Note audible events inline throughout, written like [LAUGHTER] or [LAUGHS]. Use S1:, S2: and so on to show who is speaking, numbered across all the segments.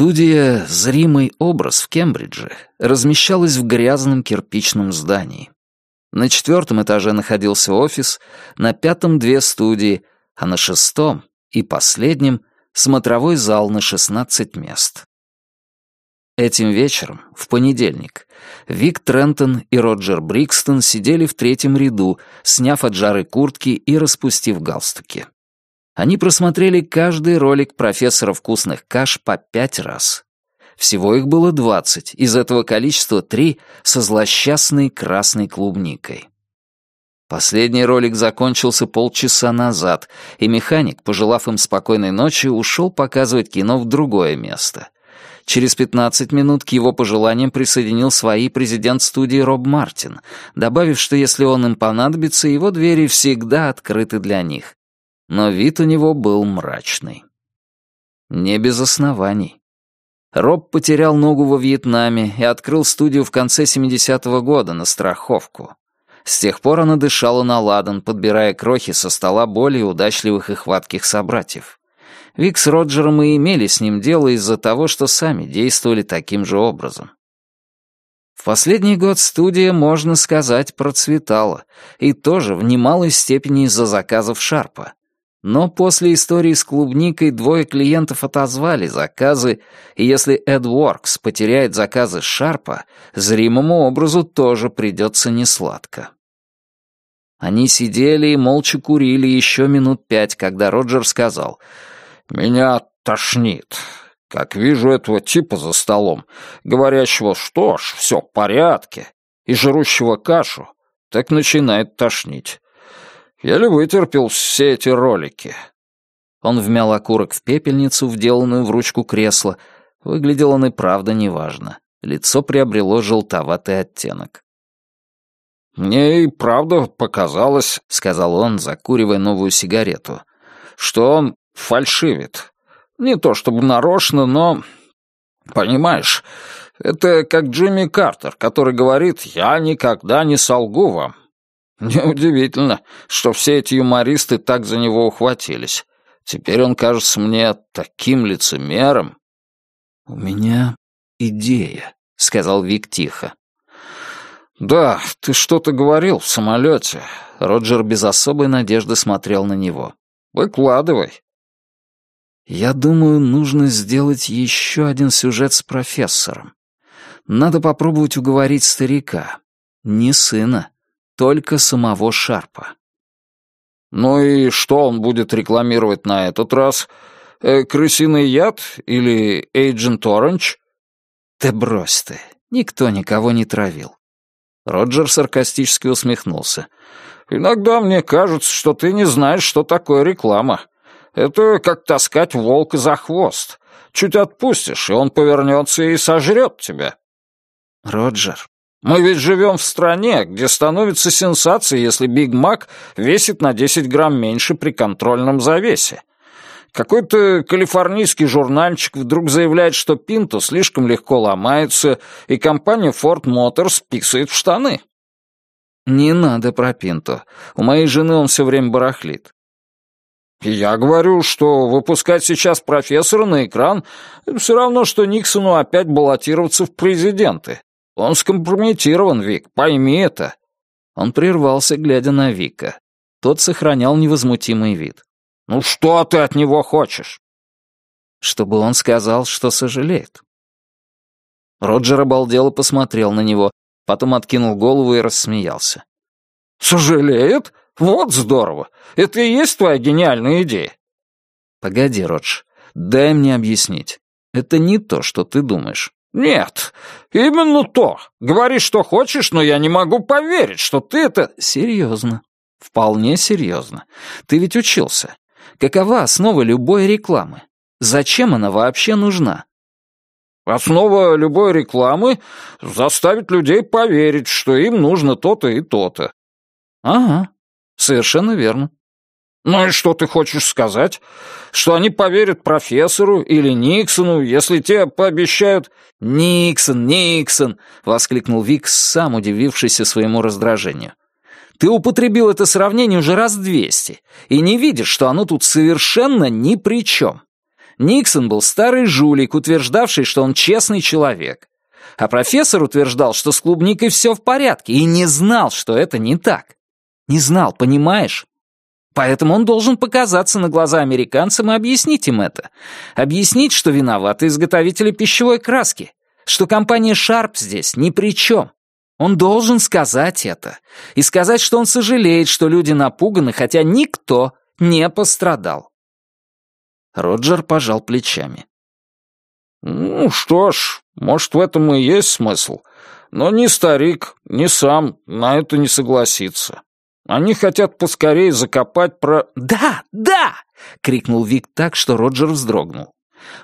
S1: Студия «Зримый образ» в Кембридже размещалась в грязном кирпичном здании. На четвертом этаже находился офис, на пятом — две студии, а на шестом и последнем — смотровой зал на 16 мест. Этим вечером, в понедельник, Вик Трентон и Роджер Брикстон сидели в третьем ряду, сняв от жары куртки и распустив галстуки. Они просмотрели каждый ролик профессора вкусных каш по пять раз. Всего их было двадцать, из этого количества три со злосчастной красной клубникой. Последний ролик закончился полчаса назад, и механик, пожелав им спокойной ночи, ушел показывать кино в другое место. Через 15 минут к его пожеланиям присоединил свои президент студии Роб Мартин, добавив, что если он им понадобится, его двери всегда открыты для них. Но вид у него был мрачный. Не без оснований. Роб потерял ногу во Вьетнаме и открыл студию в конце 70-го года на страховку. С тех пор она дышала на ладан, подбирая крохи со стола более удачливых и хватких собратьев. Вик с Роджером и имели с ним дело из-за того, что сами действовали таким же образом. В последний год студия, можно сказать, процветала, и тоже в немалой степени из-за заказов Шарпа. Но после истории с клубникой двое клиентов отозвали заказы, и если AdWorks потеряет заказы Шарпа, зримому образу тоже придется несладко. Они сидели и молча курили еще минут пять, когда Роджер сказал «Меня тошнит. Как вижу этого типа за столом, говорящего, что ж, все в порядке, и жрущего кашу, так начинает тошнить. Еле вытерпел все эти ролики». Он вмял окурок в пепельницу, вделанную в ручку кресла. Выглядел он и правда неважно. Лицо приобрело желтоватый оттенок. «Мне и правда показалось», — сказал он, закуривая новую сигарету, «что он фальшивит. Не то чтобы нарочно, но... Понимаешь, это как Джимми Картер, который говорит «Я никогда не солгу вам». [LAUGHS] Неудивительно, что все эти юмористы так за него ухватились. Теперь он кажется мне таким лицемером. «У меня идея», — сказал Вик тихо. «Да, ты что-то говорил в самолете». Роджер без особой надежды смотрел на него. «Выкладывай». «Я думаю, нужно сделать еще один сюжет с профессором. Надо попробовать уговорить старика. Не сына, только самого Шарпа. «Ну и что он будет рекламировать на этот раз? Э, крысиный яд или Agent Orange?» «Ты брось ты, никто никого не травил». Роджер саркастически усмехнулся. «Иногда мне кажется, что ты не знаешь, что такое реклама. Это как таскать волка за хвост. Чуть отпустишь, и он повернется и сожрет тебя». «Роджер, мы ведь живем в стране, где становится сенсацией, если Биг Мак весит на 10 грамм меньше при контрольном завесе. Какой-то калифорнийский журнальчик вдруг заявляет, что Пинто слишком легко ломается, и компания Ford Motors писает в штаны. Не надо про Пинто. У моей жены он все время барахлит. Я говорю, что выпускать сейчас профессора на экран все равно, что Никсону опять баллотироваться в президенты. Он скомпрометирован, Вик, пойми это». Он прервался, глядя на Вика. Тот сохранял невозмутимый вид. «Ну что ты от него хочешь?» Чтобы он сказал, что сожалеет. Роджер обалдело посмотрел на него, потом откинул голову и рассмеялся. «Сожалеет? Вот здорово! Это и есть твоя гениальная идея!» «Погоди, Родж, дай мне объяснить. Это не то, что ты думаешь. «Нет, именно то. Говори, что хочешь, но я не могу поверить, что ты это...» «Серьезно. Вполне серьезно. Ты ведь учился. Какова основа любой рекламы? Зачем она вообще нужна?» «Основа любой рекламы — заставить людей поверить, что им нужно то-то и то-то». «Ага, совершенно верно. «Ну и что ты хочешь сказать? Что они поверят профессору или Никсону, если те пообещают...» «Никсон, Никсон!» — воскликнул Викс, сам удивившийся своему раздражению. «Ты употребил это сравнение уже раз двести и не видишь, что оно тут совершенно ни при чем. Никсон был старый жулик, утверждавший, что он честный человек. А профессор утверждал, что с клубникой все в порядке, и не знал, что это не так. Не знал, понимаешь? Поэтому он должен показаться на глаза американцам и объяснить им это. Объяснить, что виноваты изготовители пищевой краски, что компания Sharp здесь ни при чем. Он должен сказать это. И сказать, что он сожалеет, что люди напуганы, хотя никто не пострадал. Роджер пожал плечами.
S2: «Ну что ж, может, в этом и есть смысл. Но ни старик, ни сам на это не согласится. Они хотят поскорее закопать про...»
S1: «Да, да!» — крикнул Вик так, что Роджер вздрогнул.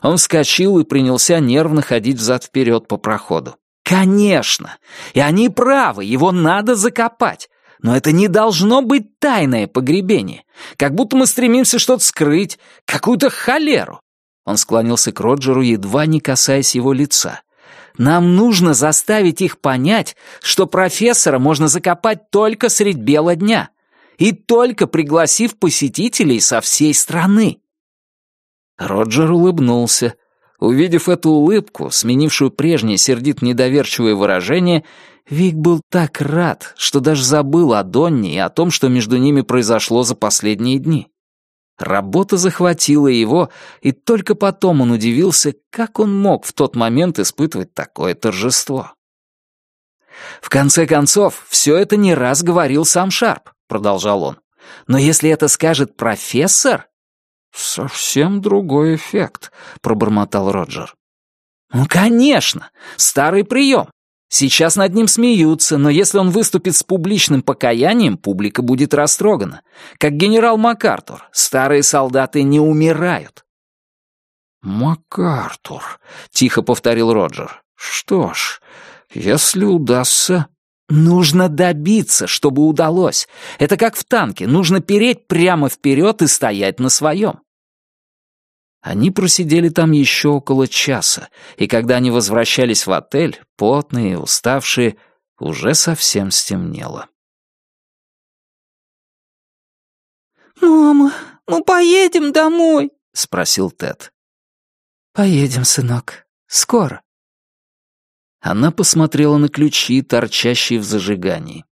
S1: Он вскочил и принялся нервно ходить взад-вперед по проходу. «Конечно! И они правы, его надо закопать. Но это не должно быть тайное погребение. Как будто мы стремимся что-то скрыть, какую-то холеру. Он склонился к Роджеру, едва не касаясь его лица. Нам нужно заставить их понять, что профессора можно закопать только средь бела дня. И только пригласив посетителей со всей страны. Роджер улыбнулся. Увидев эту улыбку, сменившую прежнее сердит-недоверчивое выражение, Вик был так рад, что даже забыл о Донне и о том, что между ними произошло за последние дни. Работа захватила его, и только потом он удивился, как он мог в тот момент испытывать такое торжество. «В конце концов, все это не раз говорил сам Шарп», — продолжал он. «Но если это скажет профессор...»
S2: «Совсем другой эффект», — пробормотал Роджер.
S1: «Ну, конечно! Старый прием. Сейчас над ним смеются, но если он выступит с публичным покаянием, публика будет растрогана. Как генерал МакАртур, старые солдаты не умирают.
S2: «МакАртур», — тихо повторил Роджер. «Что ж, если удастся...»
S1: «Нужно добиться, чтобы удалось. Это как в танке, нужно переть прямо вперед и стоять на своем. Они просидели там еще около часа, и когда они возвращались в отель, потные, и уставшие, уже совсем стемнело.
S3: «Мама, мы поедем домой?»
S1: — спросил Тед.
S3: «Поедем, сынок. Скоро».
S1: Она посмотрела на ключи, торчащие в зажигании.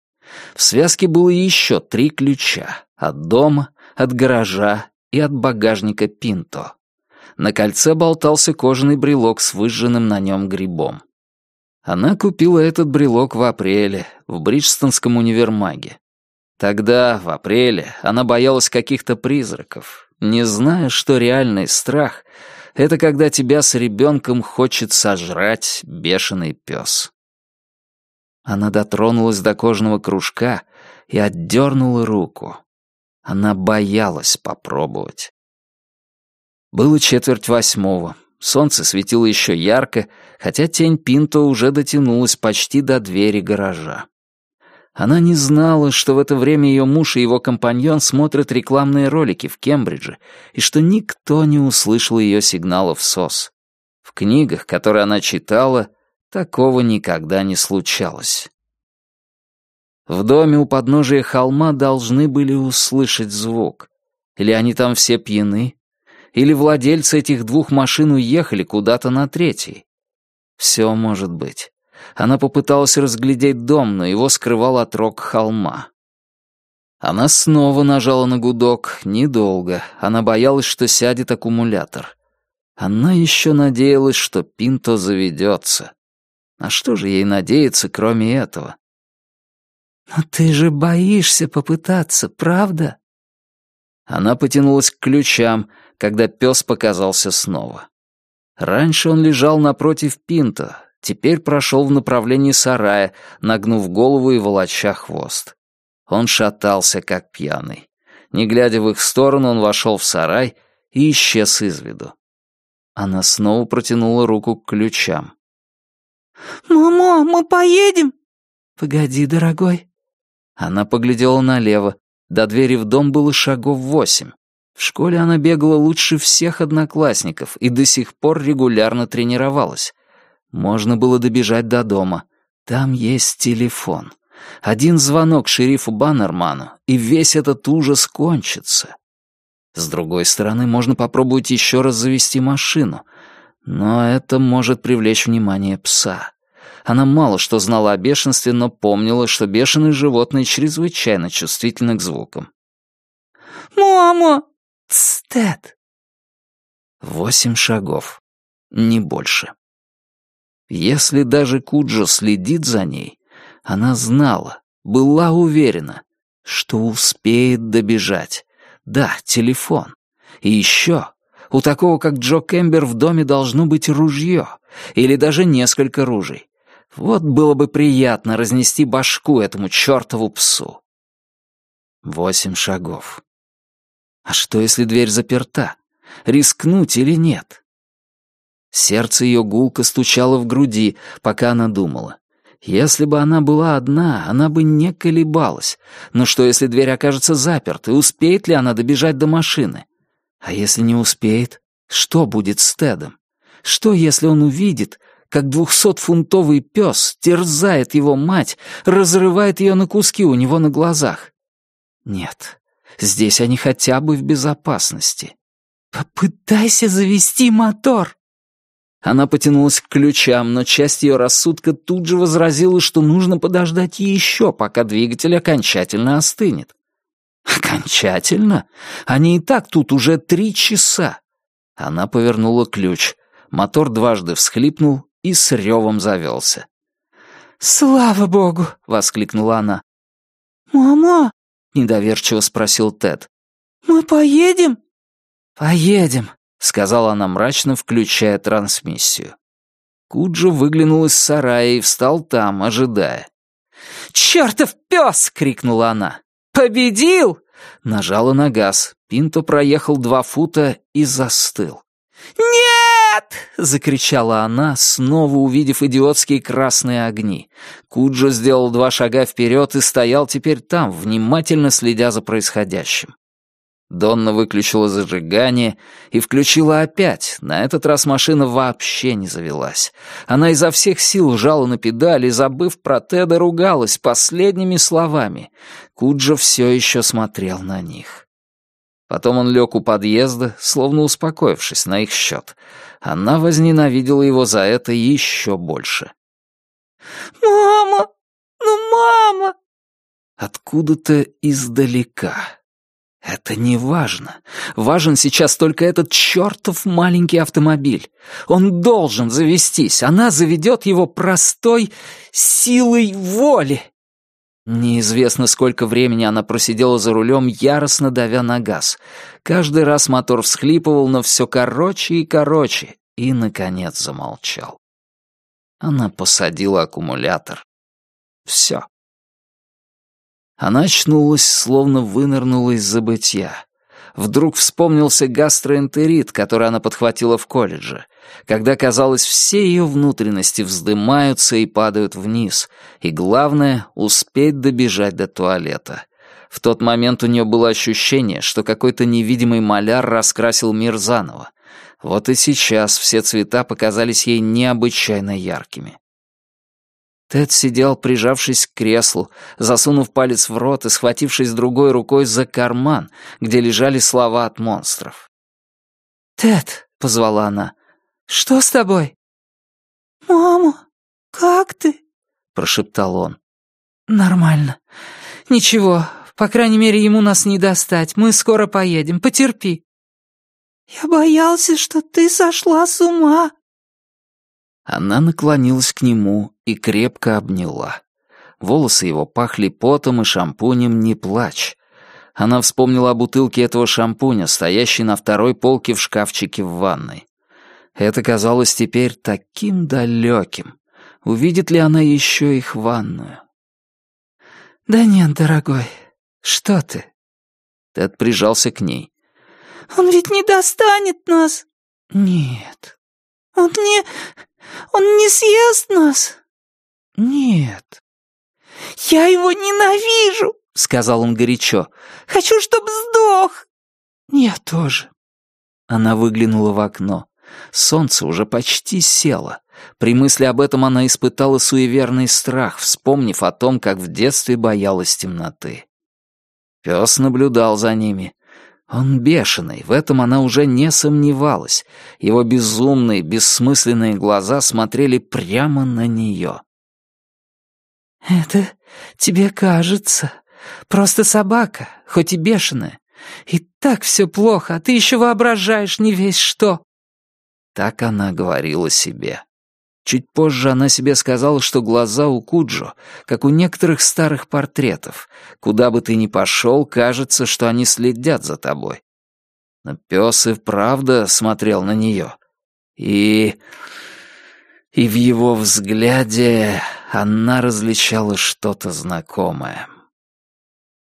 S1: В связке было еще три ключа — от дома, от гаража и от багажника Пинто. На кольце болтался кожаный брелок с выжженным на нем грибом. Она купила этот брелок в апреле в Бриджстонском универмаге. Тогда, в апреле, она боялась каких-то призраков, не зная, что реальный страх — это когда тебя с ребенком хочет сожрать бешеный пес. Она дотронулась до кожаного кружка и отдернула руку. Она боялась попробовать. Было четверть восьмого. Солнце светило еще ярко, хотя тень Пинто уже дотянулась почти до двери гаража. Она не знала, что в это время ее муж и его компаньон смотрят рекламные ролики в Кембридже, и что никто не услышал ее сигналов СОС. В книгах, которые она читала, такого никогда не случалось. В доме у подножия холма должны были услышать звук. Или они там все пьяны, или владельцы этих двух машин уехали куда-то на третий. Все может быть. Она попыталась разглядеть дом, но его скрывал отрог холма. Она снова нажала на гудок, недолго. Она боялась, что сядет аккумулятор. Она еще надеялась, что Пинто заведется. А что же ей надеяться, кроме этого?
S3: «Но ты же боишься попытаться, правда?»
S1: Она потянулась к ключам, когда пес показался снова. Раньше он лежал напротив Пинта, теперь прошел в направлении сарая, нагнув голову и волоча хвост. Он шатался, как пьяный. Не глядя в их сторону, он вошел в сарай и исчез из виду. Она снова протянула руку к ключам.
S3: «Мама, мы поедем?» «Погоди, дорогой».
S1: Она поглядела налево. До двери в дом было шагов восемь. В школе она бегала лучше всех одноклассников и до сих пор регулярно тренировалась. Можно было добежать до дома. Там есть телефон. Один звонок шерифу Баннерману, и весь этот ужас кончится. С другой стороны, можно попробовать еще раз завести машину, но это может привлечь внимание пса. Она мало что знала о бешенстве, но помнила, что бешеные животные чрезвычайно чувствительны к звукам.
S3: «Мама!» «Тед!»
S1: Восемь шагов. Не больше. Если даже Куджо следит за ней, она знала, была уверена, что успеет добежать. Да, телефон. И еще, у такого, как Джо Кембер, в доме должно быть ружье. Или даже несколько ружей. Вот было бы приятно разнести башку этому чертову псу. Восемь шагов. А что, если дверь заперта? Рискнуть или нет? Сердце ее гулко стучало в груди, пока она думала. Если бы она была одна, она бы не колебалась. Но что, если дверь окажется запертой? Успеет ли она добежать до машины? А если не успеет, что будет с Тедом? Что, если он увидит, как двухсотфунтовый пес терзает его мать, разрывает ее на куски у него на глазах? Нет, здесь они хотя бы в безопасности.
S3: «Попытайся завести мотор!»
S1: Она потянулась к ключам, но часть ее рассудка тут же возразила, что нужно подождать еще, пока двигатель окончательно остынет. Окончательно? Они и так тут уже три часа. Она повернула ключ. Мотор дважды всхлипнул и с ревом завелся.
S3: «Слава богу!» — воскликнула она. «Мама!» — недоверчиво спросил Тед. «Мы поедем?»
S1: «Поедем», — сказала она мрачно, включая трансмиссию. Куджо выглянул из сарая и встал там, ожидая.
S3: «Чёртов пёс!» — крикнула она. «Победил!»
S1: Нажала на газ. Пинто проехал два фута и застыл.
S3: «Нет!»
S1: — закричала она, снова увидев идиотские красные огни. Куджо сделал два шага вперед и стоял теперь там, внимательно следя за происходящим. Донна выключила зажигание и включила опять. На этот раз машина вообще не завелась. Она изо всех сил жала на педали, забыв про Теда, ругалась последними словами. Куджа все еще смотрел на них. Потом он лег у подъезда, словно успокоившись на их счет. Она возненавидела его за это еще больше.
S3: «Мама! Ну, мама!»
S1: Откуда-то издалека. Это не важно. Важен сейчас только этот чертов маленький автомобиль. Он должен завестись. Она заведет его простой силой воли. Неизвестно, сколько времени она просидела за рулем, яростно давя на газ. Каждый раз мотор всхлипывал, но все короче и короче, и, наконец, замолчал. Она посадила аккумулятор. Все. Она очнулась, словно вынырнула из забытья. Вдруг вспомнился гастроэнтерит, который она подхватила в колледже, когда, казалось, все ее внутренности вздымаются и падают вниз, и, главное, успеть добежать до туалета. В тот момент у нее было ощущение, что какой-то невидимый маляр раскрасил мир заново. Вот и сейчас все цвета показались ей необычайно яркими. Тед сидел, прижавшись к креслу, засунув палец в рот и схватившись другой рукой за карман, где лежали слова от монстров.
S3: «Тед», — позвала она, — «что с тобой?» «Мама, как ты?» — прошептал он. «Нормально. Ничего, по крайней мере, ему нас не достать. Мы скоро поедем. Потерпи». «Я боялся, что ты сошла с ума»,
S1: она наклонилась к нему и крепко обняла. Волосы его пахли потом и шампунем «Не плачь». Она вспомнила о бутылке этого шампуня, стоящей на второй полке в шкафчике в ванной. Это казалось теперь таким далеким. Увидит ли она еще их ванную?
S3: «Да нет, дорогой, что ты?»
S1: Тед прижался к ней.
S3: «Он ведь не достанет нас!»
S1: «Нет».
S3: «Он не... Он не съест нас?»
S1: «Нет».
S3: «Я его ненавижу», — сказал он горячо. «Хочу, чтоб сдох».
S1: «Я тоже». Она выглянула в окно. Солнце уже почти село. При мысли об этом она испытала суеверный страх, вспомнив о том, как в детстве боялась темноты. Пес наблюдал за ними. Он бешеный, в этом она уже не сомневалась. Его безумные, бессмысленные глаза смотрели прямо на нее.
S3: «Это тебе кажется. Просто собака, хоть и бешеная. И так все плохо, а ты еще воображаешь не весь что».
S1: Так она говорила себе. Чуть позже она себе сказала, что глаза у Куджо, как у некоторых старых портретов. Куда бы ты ни пошел, кажется, что они следят за тобой. Но пес и правда смотрел на нее. И... И в его взгляде она различала что-то знакомое.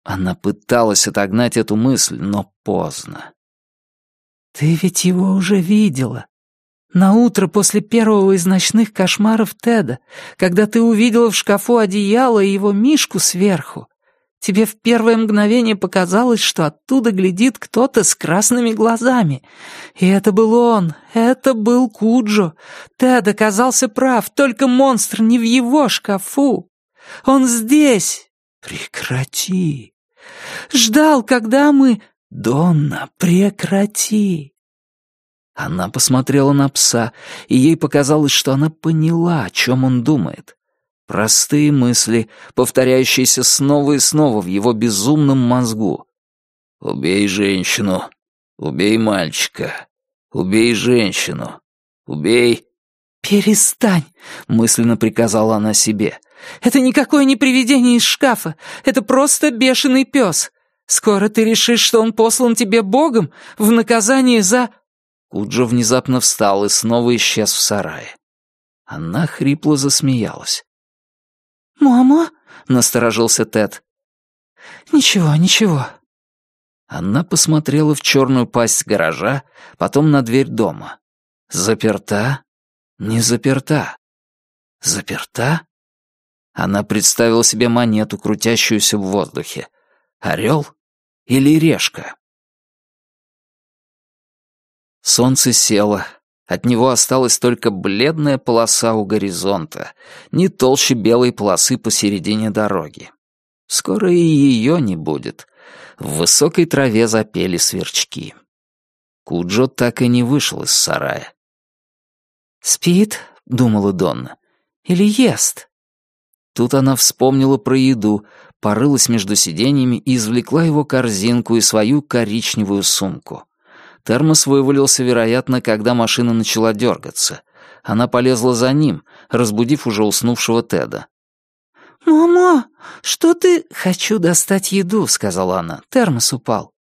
S1: Она пыталась отогнать эту мысль, но поздно.
S3: «Ты ведь его уже видела», на утро после первого из ночных кошмаров Теда, когда ты увидела в шкафу одеяло и его мишку сверху, тебе в первое мгновение показалось, что оттуда глядит кто-то с красными глазами. И это был он, это был Куджо. Тед оказался прав, только монстр не в его шкафу. Он здесь. Прекрати. Ждал, когда мы... Донна, прекрати.
S1: Она посмотрела на пса, и ей показалось, что она поняла, о чем он думает. Простые мысли, повторяющиеся снова и снова в его безумном мозгу. «Убей женщину! Убей мальчика! Убей женщину! Убей...»
S3: «Перестань!» — мысленно приказала она себе. «Это никакое не привидение из шкафа. Это просто бешеный пес. Скоро ты решишь, что он послан тебе Богом в наказание за...»
S1: Куджо внезапно встал и снова исчез в сарае. Она хрипло засмеялась.
S3: «Мама?»
S1: — насторожился Тед.
S3: «Ничего, ничего».
S1: Она посмотрела в черную пасть гаража, потом на дверь дома. Заперта? Не заперта. Заперта? Она представила себе монету, крутящуюся в воздухе. Орел или решка? Солнце село. От него осталась только бледная полоса у горизонта, не толще белой полосы посередине дороги. Скоро и ее не будет. В высокой траве запели сверчки. Куджо так и не вышел из сарая.
S3: «Спит?» — думала Донна. «Или ест?»
S1: Тут она вспомнила про еду, порылась между сиденьями и извлекла его корзинку и свою коричневую сумку. Термос вывалился, вероятно, когда машина начала дергаться. Она полезла за ним, разбудив уже уснувшего Теда.
S3: «Мама, что ты...» «Хочу достать еду», — сказала она. Термос упал.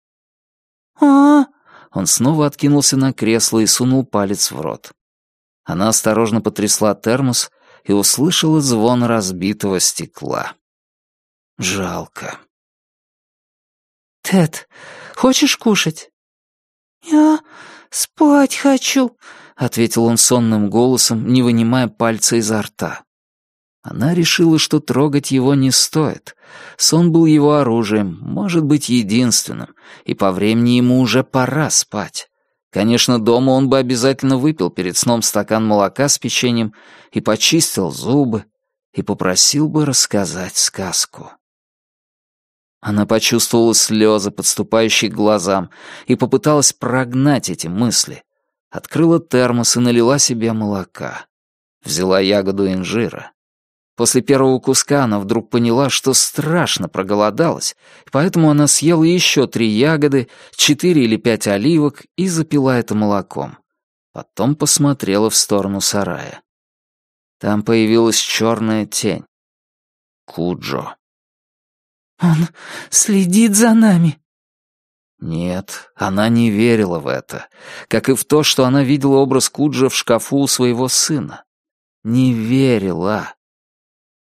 S1: «А...» Он снова откинулся на кресло и сунул палец в рот. Она осторожно потрясла термос и услышала звон разбитого стекла. Жалко.
S3: «Тед, хочешь кушать?» «Я спать хочу», — ответил он сонным голосом, не вынимая пальца изо рта.
S1: Она решила, что трогать его не стоит. Сон был его оружием, может быть, единственным, и по времени ему уже пора спать. Конечно, дома он бы обязательно выпил перед сном стакан молока с печеньем и почистил зубы, и попросил бы рассказать сказку. Она почувствовала слезы, подступающие к глазам, и попыталась прогнать эти мысли. Открыла термос и налила себе молока. Взяла ягоду инжира. После первого куска она вдруг поняла, что страшно проголодалась, поэтому она съела еще три ягоды, четыре или пять оливок и запила это молоком. Потом посмотрела в сторону сарая. Там появилась черная тень. Куджо.
S3: «Он следит за нами».
S1: Нет, она не верила в это, как и в то, что она видела образ Куджа в шкафу у своего сына. Не верила.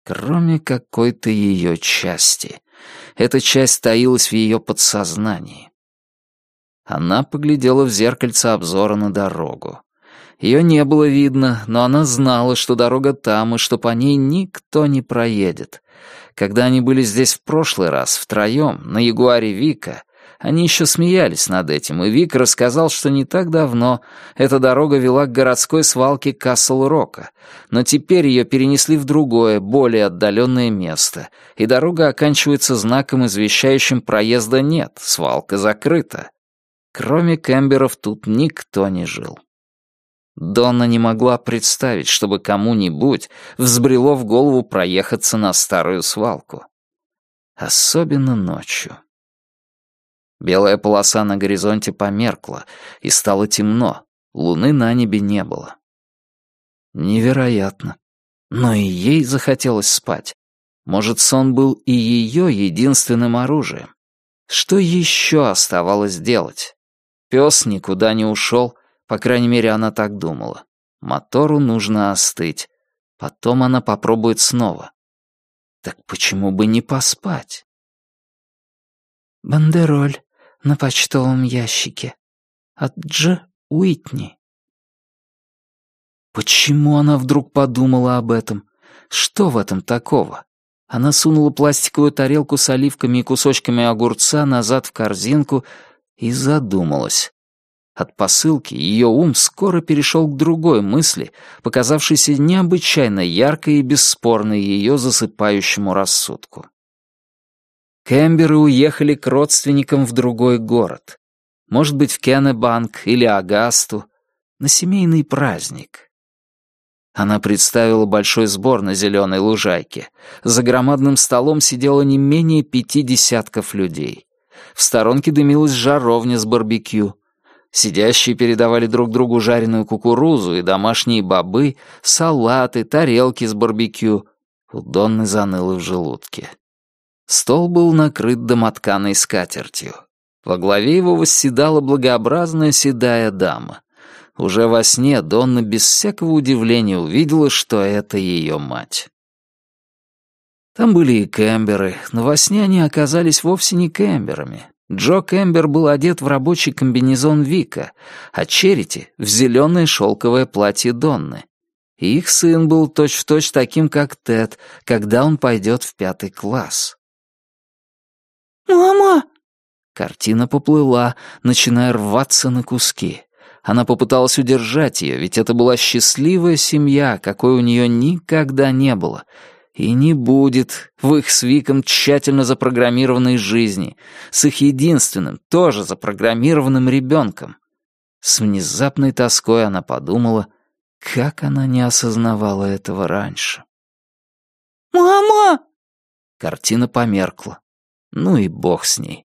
S1: Кроме какой-то ее части. Эта часть таилась в ее подсознании. Она поглядела в зеркальце обзора на дорогу. Ее не было видно, но она знала, что дорога там и что по ней никто не проедет. Когда они были здесь в прошлый раз, втроем, на Ягуаре Вика, они еще смеялись над этим, и Вик рассказал, что не так давно эта дорога вела к городской свалке Касл-Рока, но теперь ее перенесли в другое, более отдаленное место, и дорога оканчивается знаком, извещающим проезда нет, свалка закрыта. Кроме Кэмберов тут никто не жил. Донна не могла представить, чтобы кому-нибудь взбрело в голову проехаться на старую свалку. Особенно ночью. Белая полоса на горизонте померкла, и стало темно, луны на небе не было. Невероятно. Но и ей захотелось спать. Может, сон был и ее единственным оружием. Что еще оставалось делать? Пес никуда не ушел, по крайней мере, она так думала. Мотору нужно остыть. Потом она попробует снова. Так почему бы не поспать?
S3: Бандероль на почтовом ящике. От Дж. Уитни.
S1: Почему она вдруг подумала об этом? Что в этом такого? Она сунула пластиковую тарелку с оливками и кусочками огурца назад в корзинку и задумалась. От посылки ее ум скоро перешел к другой мысли, показавшейся необычайно яркой и бесспорной ее засыпающему рассудку. Кэмберы уехали к родственникам в другой город. Может быть, в Кеннебанк или Агасту, на семейный праздник. Она представила большой сбор на зеленой лужайке. За громадным столом сидело не менее пяти десятков людей. В сторонке дымилась жаровня с барбекю. Сидящие передавали друг другу жареную кукурузу и домашние бобы, салаты, тарелки с барбекю. У Донны заныло в желудке. Стол был накрыт домотканой скатертью. Во главе его восседала благообразная седая дама. Уже во сне Донна без всякого удивления увидела, что это ее мать. Там были и кэмберы, но во сне они оказались вовсе не кэмберами. Джо Кэмбер был одет в рабочий комбинезон Вика, а Черити — в зеленое шелковое платье Донны. И их сын был точь-в-точь точь таким, как Тед, когда он пойдет в пятый класс.
S3: «Мама!»
S1: Картина поплыла, начиная рваться на куски. Она попыталась удержать ее, ведь это была счастливая семья, какой у нее никогда не было — и не будет в их с Виком тщательно запрограммированной жизни, с их единственным, тоже запрограммированным ребенком. С внезапной тоской она подумала, как она не осознавала этого раньше.
S3: «Мама!»
S1: Картина померкла. Ну и бог с ней.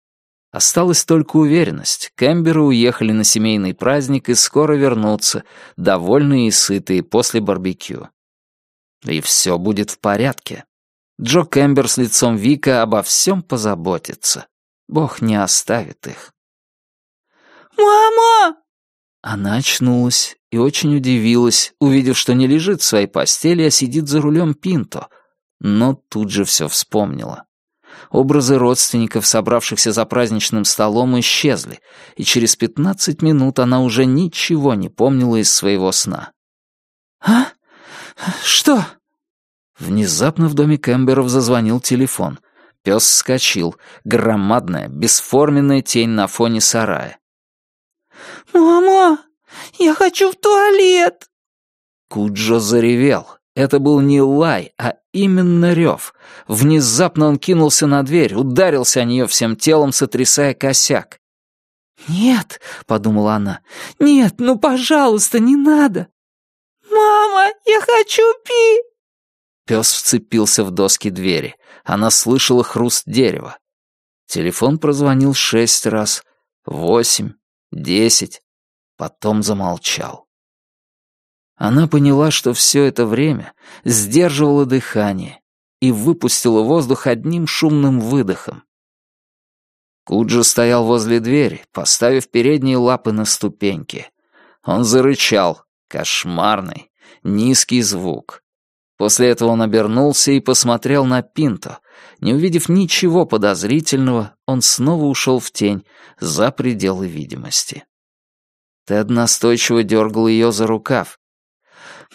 S1: Осталась только уверенность. Кэмберы уехали на семейный праздник и скоро вернутся, довольные и сытые после барбекю. И все будет в порядке. Джо Кэмбер с лицом Вика обо всем позаботится. Бог не оставит их.
S3: «Мама!»
S1: Она очнулась и очень удивилась, увидев, что не лежит в своей постели, а сидит за рулем Пинто, но тут же все вспомнила. Образы родственников, собравшихся за праздничным столом, исчезли, и через пятнадцать минут она уже ничего не помнила из своего сна.
S3: «А? Что?»
S1: Внезапно в доме Кэмберов зазвонил телефон. Пес вскочил. Громадная, бесформенная тень на фоне сарая.
S3: «Мама, я хочу в туалет!»
S1: Куджо заревел. Это был не лай, а именно рев. Внезапно он кинулся на дверь, ударился о нее всем телом, сотрясая косяк.
S3: «Нет», — подумала она, — «нет, ну, пожалуйста, не надо». «Мама, я хочу пить!»
S1: Пес вцепился в доски двери. Она слышала хруст дерева. Телефон прозвонил шесть раз, восемь, десять, потом замолчал. Она поняла, что все это время сдерживала дыхание и выпустила воздух одним шумным выдохом. Куджи стоял возле двери, поставив передние лапы на ступеньки. Он зарычал, Кошмарный, низкий звук. После этого он обернулся и посмотрел на Пинто. Не увидев ничего подозрительного, он снова ушел в тень, за пределы видимости. Тед настойчиво дергал ее за рукав.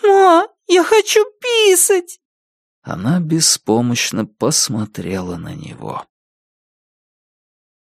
S3: «Ма, я хочу писать!»
S1: Она беспомощно посмотрела на него.